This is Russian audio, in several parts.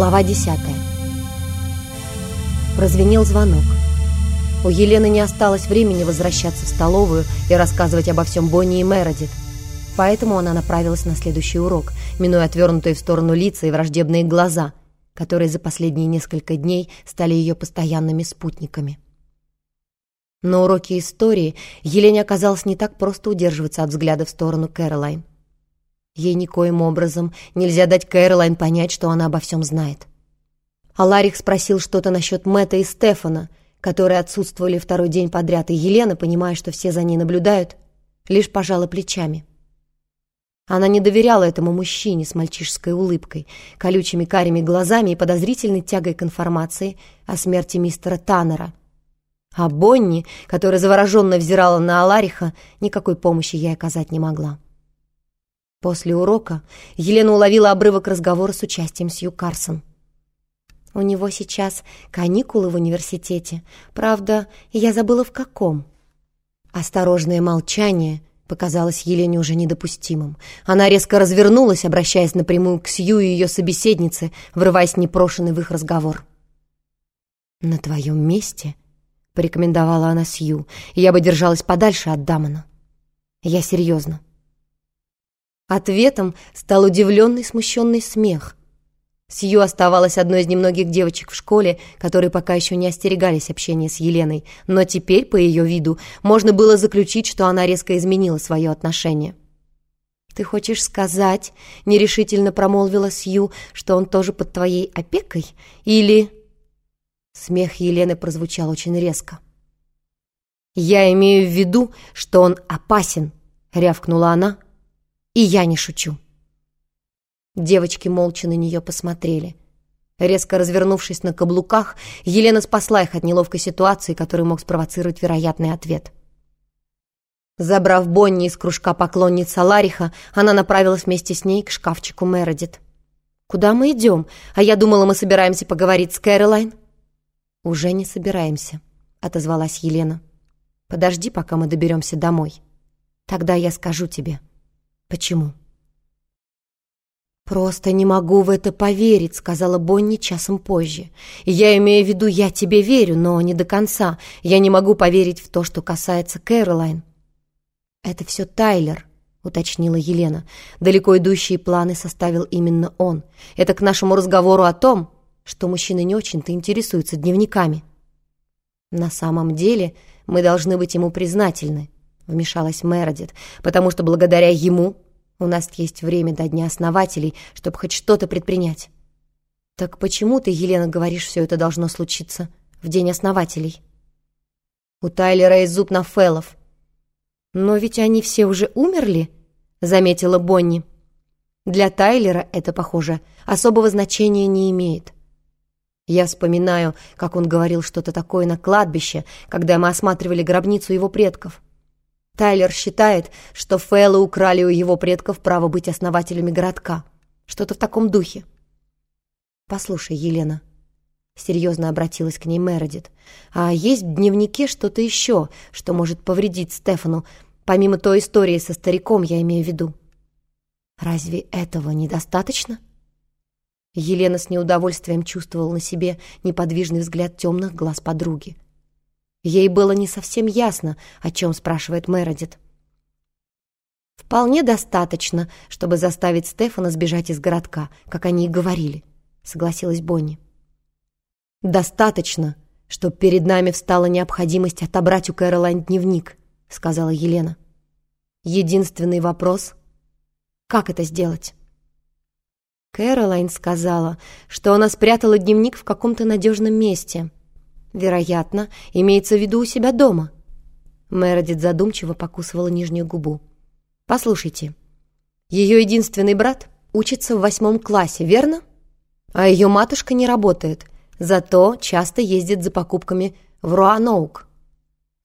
Глава десятая. Прозвенел звонок. У Елены не осталось времени возвращаться в столовую и рассказывать обо всем Бонни и Мередит. Поэтому она направилась на следующий урок, минуя отвернутые в сторону лица и враждебные глаза, которые за последние несколько дней стали ее постоянными спутниками. На уроке истории Елене оказалось не так просто удерживаться от взгляда в сторону Кэролайн. Ей никоим образом нельзя дать Кэролайн понять, что она обо всем знает. А Ларик спросил что-то насчет Мэтта и Стефана, которые отсутствовали второй день подряд, и Елена, понимая, что все за ней наблюдают, лишь пожала плечами. Она не доверяла этому мужчине с мальчишеской улыбкой, колючими карими глазами и подозрительной тягой к информации о смерти мистера Таннера. А Бонни, которая завороженно взирала на Алариха, никакой помощи ей оказать не могла. После урока Елена уловила обрывок разговора с участием Сью Карсон. «У него сейчас каникулы в университете. Правда, я забыла в каком». Осторожное молчание показалось Елене уже недопустимым. Она резко развернулась, обращаясь напрямую к Сью и ее собеседнице, врываясь непрошенный в их разговор. «На твоем месте», — порекомендовала она Сью, — «я бы держалась подальше от Дамона. Я серьезно». Ответом стал удивленный, смущенный смех. Сью оставалась одной из немногих девочек в школе, которые пока еще не остерегались общения с Еленой, но теперь, по ее виду, можно было заключить, что она резко изменила свое отношение. «Ты хочешь сказать, — нерешительно промолвила Сью, — что он тоже под твоей опекой? Или...» Смех Елены прозвучал очень резко. «Я имею в виду, что он опасен», — рявкнула она, — и я не шучу. Девочки молча на нее посмотрели. Резко развернувшись на каблуках, Елена спасла их от неловкой ситуации, которую мог спровоцировать вероятный ответ. Забрав Бонни из кружка поклонниц Лариха, она направилась вместе с ней к шкафчику Мередит. «Куда мы идем? А я думала, мы собираемся поговорить с Кэролайн». «Уже не собираемся», — отозвалась Елена. «Подожди, пока мы доберемся домой. Тогда я скажу тебе». «Почему?» «Просто не могу в это поверить», — сказала Бонни часом позже. «Я имею в виду, я тебе верю, но не до конца. Я не могу поверить в то, что касается Кэролайн». «Это все Тайлер», — уточнила Елена. «Далеко идущие планы составил именно он. Это к нашему разговору о том, что мужчины не очень-то интересуются дневниками». «На самом деле мы должны быть ему признательны», вмешалась Мередит, потому что благодаря ему у нас есть время до Дня основателей, чтобы хоть что-то предпринять. Так почему ты, Елена, говоришь, все это должно случиться в День основателей? У Тайлера есть зуб на Фэллов. Но ведь они все уже умерли, заметила Бонни. Для Тайлера это, похоже, особого значения не имеет. Я вспоминаю, как он говорил что-то такое на кладбище, когда мы осматривали гробницу его предков. Тайлер считает, что Фэллы украли у его предков право быть основателями городка. Что-то в таком духе. «Послушай, Елена», — серьезно обратилась к ней Мередит, «а есть в дневнике что-то еще, что может повредить Стефану, помимо той истории со стариком, я имею в виду?» «Разве этого недостаточно?» Елена с неудовольствием чувствовала на себе неподвижный взгляд темных глаз подруги. Ей было не совсем ясно, о чем спрашивает Мередит. «Вполне достаточно, чтобы заставить Стефана сбежать из городка, как они и говорили», — согласилась Бонни. «Достаточно, чтобы перед нами встала необходимость отобрать у Кэролайн дневник», — сказала Елена. «Единственный вопрос — как это сделать?» Кэролайн сказала, что она спрятала дневник в каком-то надежном месте — Вероятно, имеется в виду у себя дома. Мередит задумчиво покусывала нижнюю губу. Послушайте, ее единственный брат учится в восьмом классе, верно? А ее матушка не работает, зато часто ездит за покупками в Руаноук.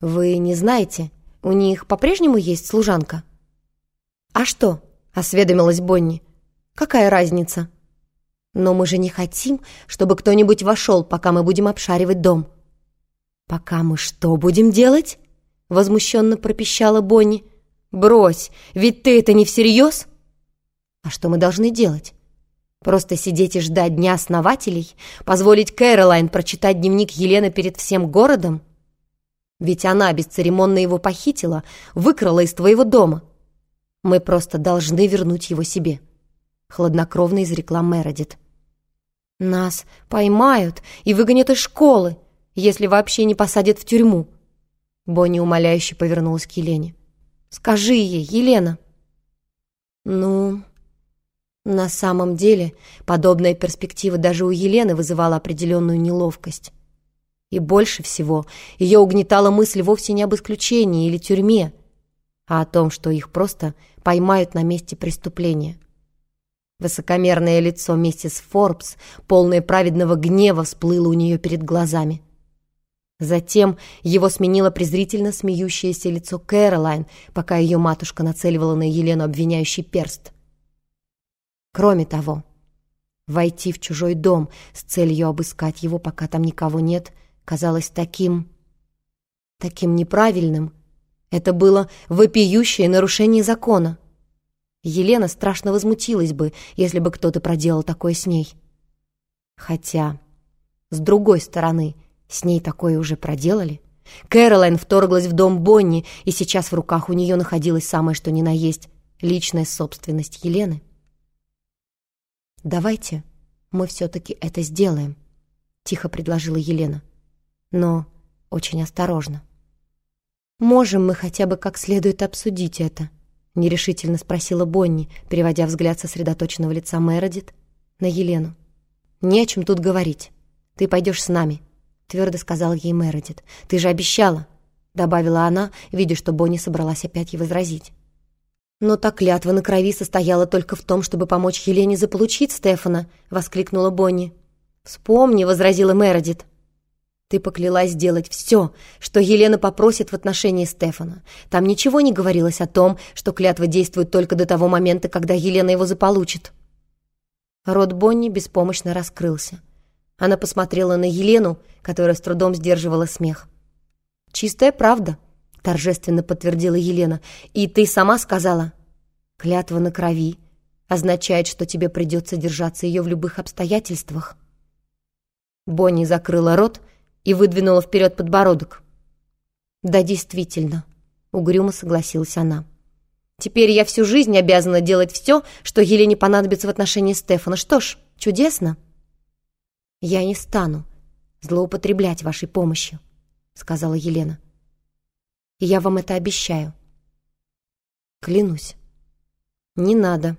Вы не знаете, у них по-прежнему есть служанка? А что? Осведомилась Бонни. Какая разница? Но мы же не хотим, чтобы кто-нибудь вошел, пока мы будем обшаривать дом. «Пока мы что будем делать?» — возмущенно пропищала Бонни. «Брось, ведь ты это не всерьез?» «А что мы должны делать?» Просто сидеть и ждать Дня Основателей? Позволить Кэролайн прочитать дневник Елены перед всем городом? Ведь она бесцеремонно его похитила, выкрала из твоего дома. Мы просто должны вернуть его себе», — хладнокровно изрекла Мередит. «Нас поймают и выгонят из школы, если вообще не посадят в тюрьму». Бонни умоляюще повернулась к Елене. «Скажи ей, Елена». «Ну...» На самом деле, подобная перспектива даже у Елены вызывала определенную неловкость. И больше всего ее угнетала мысль вовсе не об исключении или тюрьме, а о том, что их просто поймают на месте преступления. Высокомерное лицо миссис Форбс, полное праведного гнева, всплыло у нее перед глазами. Затем его сменило презрительно смеющееся лицо Кэролайн, пока ее матушка нацеливала на Елену обвиняющий перст. Кроме того, войти в чужой дом с целью обыскать его, пока там никого нет, казалось таким... таким неправильным. Это было вопиющее нарушение закона. Елена страшно возмутилась бы, если бы кто-то проделал такое с ней. Хотя, с другой стороны, с ней такое уже проделали. Кэролайн вторглась в дом Бонни, и сейчас в руках у нее находилась самое что ни на есть личная собственность Елены. «Давайте мы все-таки это сделаем», — тихо предложила Елена. «Но очень осторожно». «Можем мы хотя бы как следует обсудить это?» — нерешительно спросила Бонни, переводя взгляд сосредоточенного лица Мередит на Елену. «Не о чем тут говорить. Ты пойдешь с нами», — твердо сказал ей Мередит. «Ты же обещала», — добавила она, видя, что Бонни собралась опять ей возразить. «Но та клятва на крови состояла только в том, чтобы помочь Елене заполучить Стефана», — воскликнула Бонни. «Вспомни», — возразила Мередит. «Ты поклялась сделать все, что Елена попросит в отношении Стефана. Там ничего не говорилось о том, что клятва действует только до того момента, когда Елена его заполучит». Рот Бонни беспомощно раскрылся. Она посмотрела на Елену, которая с трудом сдерживала смех. «Чистая правда», торжественно подтвердила Елена. «И ты сама сказала?» «Клятва на крови означает, что тебе придется держаться ее в любых обстоятельствах». Бонни закрыла рот и выдвинула вперед подбородок. «Да, действительно», — угрюмо согласилась она. «Теперь я всю жизнь обязана делать все, что Елене понадобится в отношении Стефана. Что ж, чудесно». «Я не стану злоупотреблять вашей помощью», — сказала Елена. Я вам это обещаю. Клянусь. Не надо,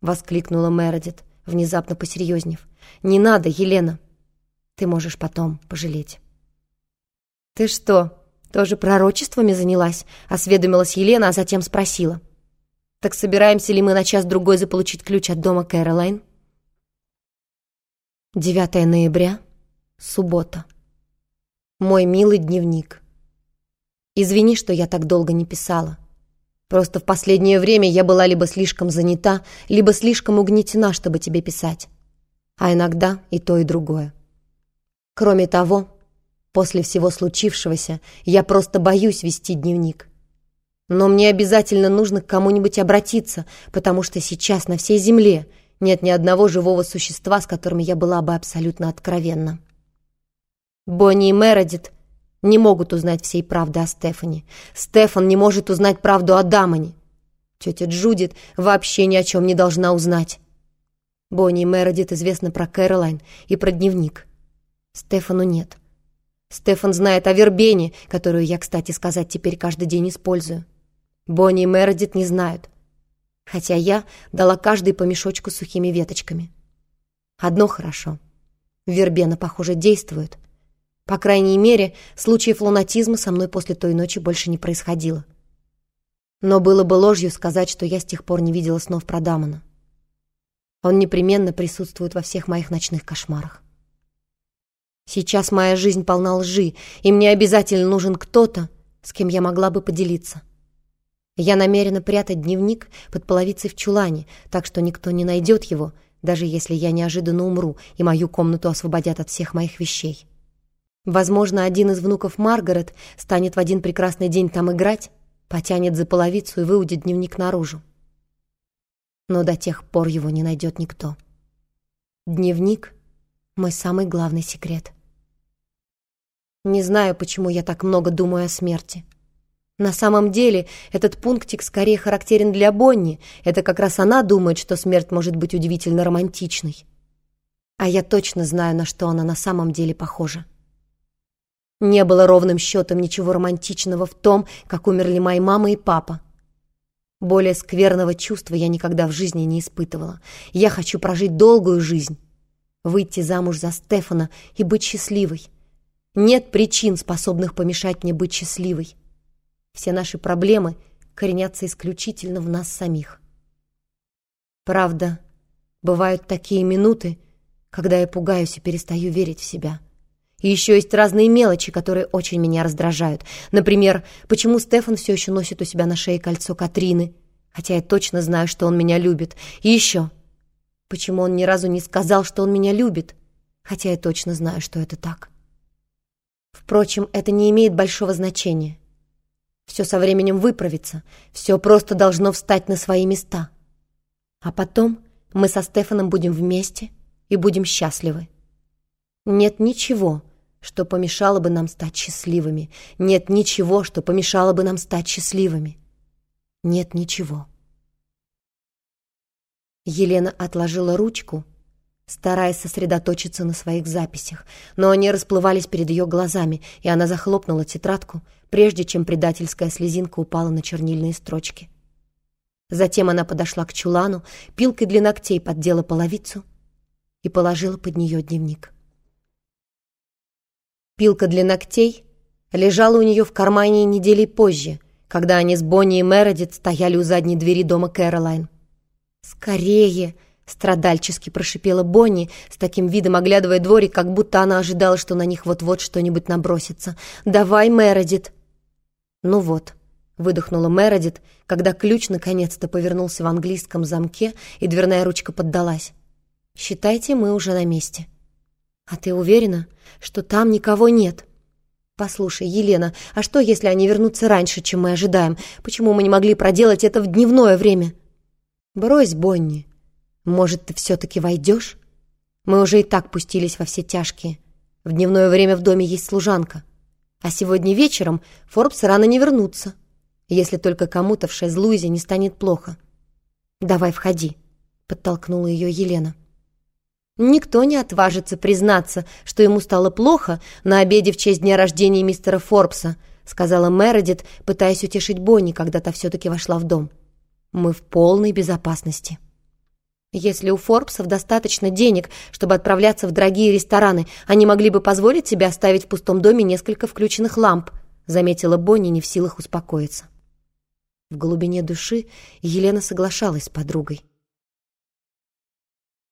воскликнула Мередит, внезапно посерьезнев. Не надо, Елена. Ты можешь потом пожалеть. Ты что, тоже пророчествами занялась? Осведомилась Елена, а затем спросила. Так собираемся ли мы на час-другой заполучить ключ от дома Кэролайн? 9 ноября, суббота. Мой милый дневник. Извини, что я так долго не писала. Просто в последнее время я была либо слишком занята, либо слишком угнетена, чтобы тебе писать. А иногда и то, и другое. Кроме того, после всего случившегося я просто боюсь вести дневник. Но мне обязательно нужно к кому-нибудь обратиться, потому что сейчас на всей земле нет ни одного живого существа, с которым я была бы абсолютно откровенна. Бонни и Мередит не могут узнать всей правды о Стефане. Стефан не может узнать правду о Дамоне. Тетя Джудит вообще ни о чем не должна узнать. Бонни и Мередит известно про Кэролайн и про дневник. Стефану нет. Стефан знает о вербене, которую я, кстати сказать, теперь каждый день использую. Бонни и Мередит не знают. Хотя я дала каждой по мешочку сухими веточками. Одно хорошо. Вербена, похоже, действует. По крайней мере, случаев лунатизма со мной после той ночи больше не происходило. Но было бы ложью сказать, что я с тех пор не видела снов про Дамона. Он непременно присутствует во всех моих ночных кошмарах. Сейчас моя жизнь полна лжи, и мне обязательно нужен кто-то, с кем я могла бы поделиться. Я намерена прятать дневник под половицей в чулане, так что никто не найдет его, даже если я неожиданно умру, и мою комнату освободят от всех моих вещей. Возможно, один из внуков Маргарет станет в один прекрасный день там играть, потянет за половицу и выудит дневник наружу. Но до тех пор его не найдет никто. Дневник — мой самый главный секрет. Не знаю, почему я так много думаю о смерти. На самом деле, этот пунктик скорее характерен для Бонни. Это как раз она думает, что смерть может быть удивительно романтичной. А я точно знаю, на что она на самом деле похожа. Не было ровным счетом ничего романтичного в том, как умерли мои мама и папа. Более скверного чувства я никогда в жизни не испытывала. Я хочу прожить долгую жизнь, выйти замуж за Стефана и быть счастливой. Нет причин, способных помешать мне быть счастливой. Все наши проблемы коренятся исключительно в нас самих. Правда, бывают такие минуты, когда я пугаюсь и перестаю верить в себя. И еще есть разные мелочи, которые очень меня раздражают. Например, почему Стефан все еще носит у себя на шее кольцо Катрины, хотя я точно знаю, что он меня любит. И еще, почему он ни разу не сказал, что он меня любит, хотя я точно знаю, что это так. Впрочем, это не имеет большого значения. Все со временем выправится, все просто должно встать на свои места. А потом мы со Стефаном будем вместе и будем счастливы. Нет ничего, что помешало бы нам стать счастливыми. Нет ничего, что помешало бы нам стать счастливыми. Нет ничего. Елена отложила ручку стараясь сосредоточиться на своих записях, но они расплывались перед ее глазами, и она захлопнула тетрадку, прежде чем предательская слезинка упала на чернильные строчки. Затем она подошла к чулану, пилкой для ногтей поддела половицу и положила под нее дневник. Пилка для ногтей лежала у нее в кармане недели позже, когда они с Бонни и Мередит стояли у задней двери дома Кэролайн. «Скорее!» Страдальчески прошипела Бонни, с таким видом оглядывая дворик, как будто она ожидала, что на них вот-вот что-нибудь набросится. «Давай, Мередит!» «Ну вот», — выдохнула Мередит, когда ключ наконец-то повернулся в английском замке, и дверная ручка поддалась. «Считайте, мы уже на месте». «А ты уверена, что там никого нет?» «Послушай, Елена, а что, если они вернутся раньше, чем мы ожидаем? Почему мы не могли проделать это в дневное время?» «Брось, Бонни», может, ты все-таки войдешь? Мы уже и так пустились во все тяжкие. В дневное время в доме есть служанка. А сегодня вечером Форбс рано не вернутся, если только кому-то в Шезлуизе не станет плохо. «Давай входи», — подтолкнула ее Елена. Никто не отважится признаться, что ему стало плохо на обеде в честь дня рождения мистера Форбса, сказала Мередит, пытаясь утешить Бонни, когда та все-таки вошла в дом. «Мы в полной безопасности». Если у Форбсов достаточно денег, чтобы отправляться в дорогие рестораны, они могли бы позволить себе оставить в пустом доме несколько включенных ламп, заметила Бонни, не в силах успокоиться. В глубине души Елена соглашалась с подругой.